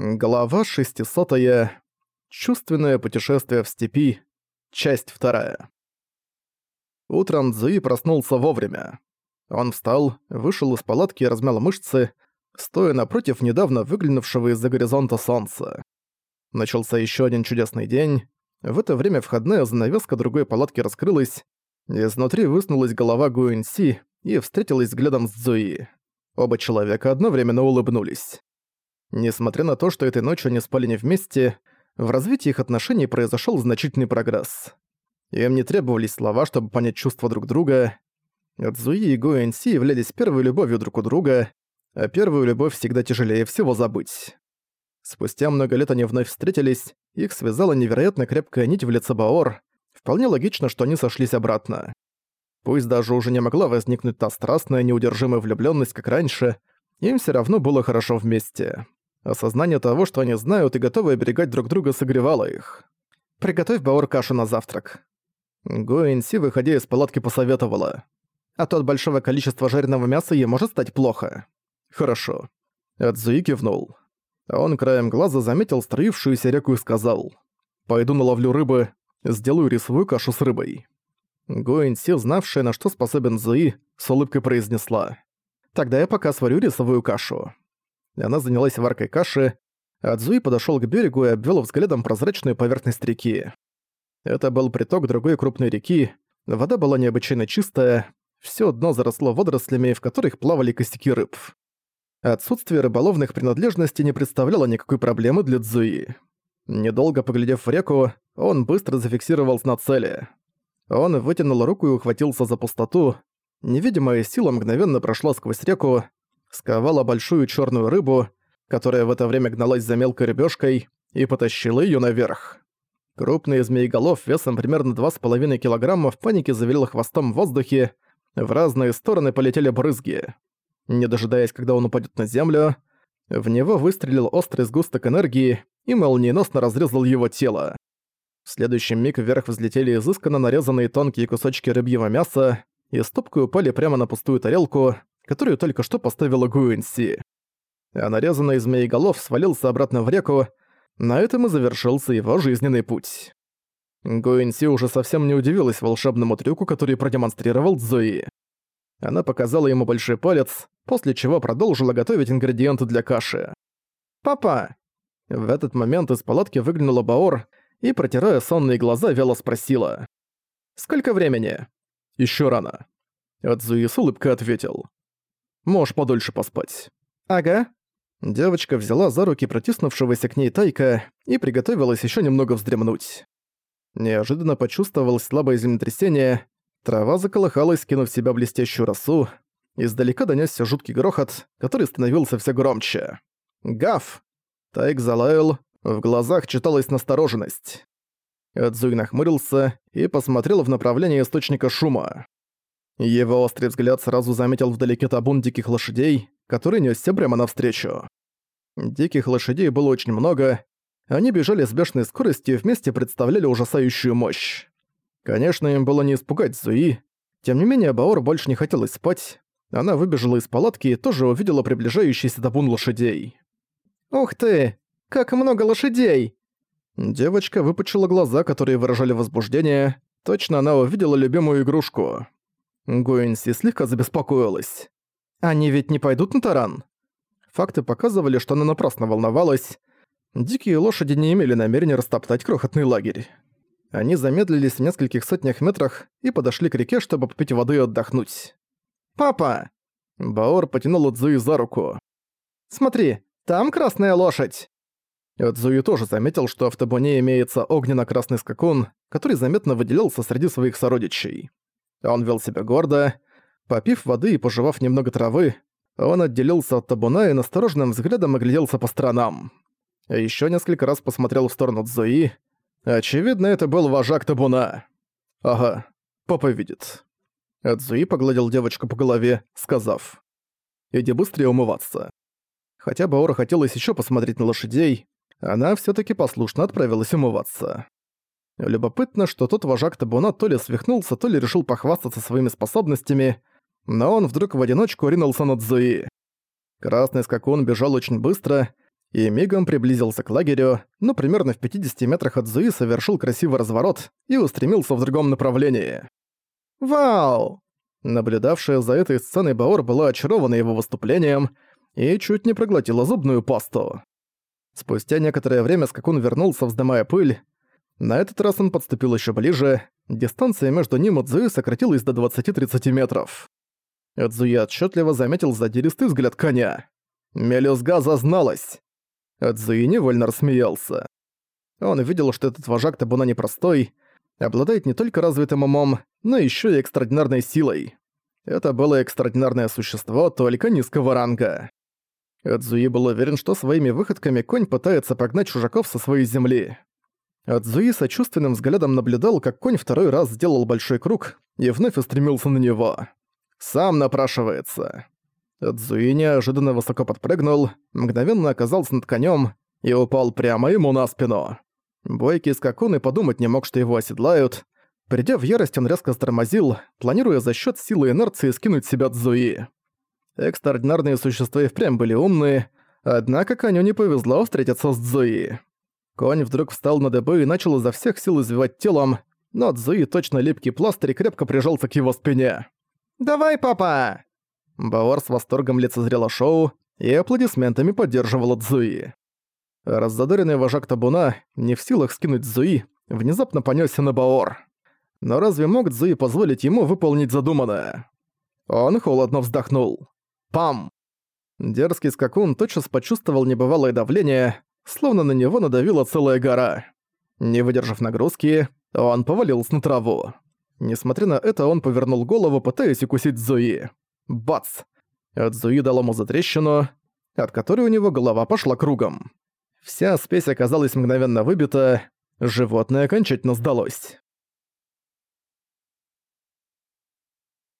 Глава 600. -я. Чувственное путешествие в степи. Часть вторая. Утром Цзуи проснулся вовремя. Он встал, вышел из палатки и размял мышцы, стоя напротив недавно выглянувшего из-за горизонта солнца. Начался еще один чудесный день. В это время входная занавеска другой палатки раскрылась, изнутри высунулась голова Гуэнси и встретилась взглядом с Цзуи. Оба человека одновременно улыбнулись. Несмотря на то, что этой ночью они спали не вместе, в развитии их отношений произошел значительный прогресс. Им не требовались слова, чтобы понять чувства друг друга. Цзуи и Гуэнси являлись первой любовью друг у друга, а первую любовь всегда тяжелее всего забыть. Спустя много лет они вновь встретились, их связала невероятно крепкая нить в лице Баор. Вполне логично, что они сошлись обратно. Пусть даже уже не могла возникнуть та страстная, неудержимая влюблённость, как раньше, им всё равно было хорошо вместе. Осознание того, что они знают и готовы оберегать друг друга, согревало их. «Приготовь Баор кашу на завтрак». Гуэнси, выходя из палатки, посоветовала. «А то от большого количества жареного мяса ей может стать плохо». «Хорошо». Эдзуи кивнул. Он краем глаза заметил строившуюся реку и сказал. «Пойду наловлю рыбы, сделаю рисовую кашу с рыбой». Гуэнси, знавшая, на что способен Зуи, с улыбкой произнесла. «Тогда я пока сварю рисовую кашу» она занялась варкой каши, а Цзуи подошёл к берегу и обвёл взглядом прозрачную поверхность реки. Это был приток другой крупной реки, вода была необычайно чистая, всё дно заросло водорослями, в которых плавали костяки рыб. Отсутствие рыболовных принадлежностей не представляло никакой проблемы для Цзуи. Недолго поглядев в реку, он быстро зафиксировался на цели. Он вытянул руку и ухватился за пустоту. Невидимая сила мгновенно прошла сквозь реку, сковала большую черную рыбу, которая в это время гналась за мелкой рыбешкой, и потащила ее наверх. Крупный змееголов весом примерно 2,5 килограмма в панике завилил хвостом в воздухе, в разные стороны полетели брызги. Не дожидаясь, когда он упадет на землю, в него выстрелил острый сгусток энергии и молниеносно разрезал его тело. В следующий миг вверх взлетели изысканно нарезанные тонкие кусочки рыбьего мяса и стопкой упали прямо на пустую тарелку, которую только что поставила Гуэнси. А нарезанный змееголов свалился обратно в реку, на этом и завершился его жизненный путь. Гуэнси уже совсем не удивилась волшебному трюку, который продемонстрировал Зои. Она показала ему большой палец, после чего продолжила готовить ингредиенты для каши. «Папа!» В этот момент из палатки выглянула Баор и, протирая сонные глаза, вяло спросила. «Сколько времени?» «Ещё рано». Адзуи с улыбкой ответил. Можешь подольше поспать». «Ага». Девочка взяла за руки протиснувшегося к ней Тайка и приготовилась еще немного вздремнуть. Неожиданно почувствовал слабое землетрясение, трава заколыхалась, кинув в себя блестящую росу, издалека донёсся жуткий грохот, который становился все громче. «Гав!» Тайк залаял, в глазах читалась настороженность. Эдзуй нахмурился и посмотрел в направлении источника шума. Его острый взгляд сразу заметил вдалеке табун диких лошадей, который несся прямо навстречу. Диких лошадей было очень много, они бежали с бешеной скоростью и вместе представляли ужасающую мощь. Конечно, им было не испугать Зуи, тем не менее Баор больше не хотелось спать, она выбежала из палатки и тоже увидела приближающийся табун лошадей. «Ух ты! Как много лошадей!» Девочка выпучила глаза, которые выражали возбуждение. Точно она увидела любимую игрушку. Гуэнси слегка забеспокоилась. «Они ведь не пойдут на таран?» Факты показывали, что она напрасно волновалась. Дикие лошади не имели намерения растоптать крохотный лагерь. Они замедлились в нескольких сотнях метрах и подошли к реке, чтобы попить воды и отдохнуть. «Папа!» Баор потянул Цзуи за руку. «Смотри, там красная лошадь!» Цзуи тоже заметил, что в табуне имеется огненно-красный скакун, который заметно выделялся среди своих сородичей. Он вел себя гордо. Попив воды и пожевав немного травы, он отделился от табуна и настороженным взглядом огляделся по сторонам. Еще несколько раз посмотрел в сторону Цзуи. Очевидно, это был вожак табуна. Ага, папа видит. Цзуи погладил девочку по голове, сказав. «Иди быстрее умываться». Хотя Баора хотелось еще посмотреть на лошадей, она все таки послушно отправилась умываться. Любопытно, что тот вожак табуна то ли свихнулся, то ли решил похвастаться своими способностями, но он вдруг в одиночку ринулся на Цзуи. Красный скакун бежал очень быстро, и мигом приблизился к лагерю, но примерно в 50 метрах от Зуи совершил красивый разворот и устремился в другом направлении. «Вау!» Наблюдавшая за этой сценой Баор была очарована его выступлением и чуть не проглотила зубную пасту. Спустя некоторое время скакун вернулся, вздымая пыль. На этот раз он подступил еще ближе, дистанция между ним и Цзуи сократилась до 20-30 метров. Цзуи отчетливо заметил задиристый взгляд коня. Мелюзга зазналась. Цзуи невольно рассмеялся. Он видел, что этот вожак табуна непростой, обладает не только развитым умом, но еще и экстраординарной силой. Это было экстраординарное существо только низкого ранга. Эдзуи был уверен, что своими выходками конь пытается погнать чужаков со своей земли. Эдзуи сочувственным взглядом наблюдал, как конь второй раз сделал большой круг и вновь устремился на него. Сам напрашивается. Эдзуи неожиданно высоко подпрыгнул, мгновенно оказался над конем и упал прямо ему на спину. Бойкий скакун и подумать не мог, что его оседлают. Придя в ярость, он резко стормозил, планируя за счет силы инерции скинуть себя Цзуи. Экстраординарные существа и впрямь были умные, однако коню не повезло встретиться с Цзуи. Конь вдруг встал на дыбы и начал изо всех сил извивать телом, но Цзуи точно липкий пластырь крепко прижался к его спине. «Давай, папа!» Баор с восторгом лицезрела шоу и аплодисментами поддерживала Цзуи. Раззадоренный вожак табуна, не в силах скинуть Цзуи, внезапно понёсся на Баор. Но разве мог Цзуи позволить ему выполнить задуманное? Он холодно вздохнул. Пам! Дерзкий скакун тотчас почувствовал небывалое давление, словно на него надавила целая гора. Не выдержав нагрузки, он повалился на траву. Несмотря на это, он повернул голову, пытаясь укусить Зуи. Бац! От Зуи дал ему затрещину, от которой у него голова пошла кругом. Вся спесь оказалась мгновенно выбита, животное окончательно сдалось.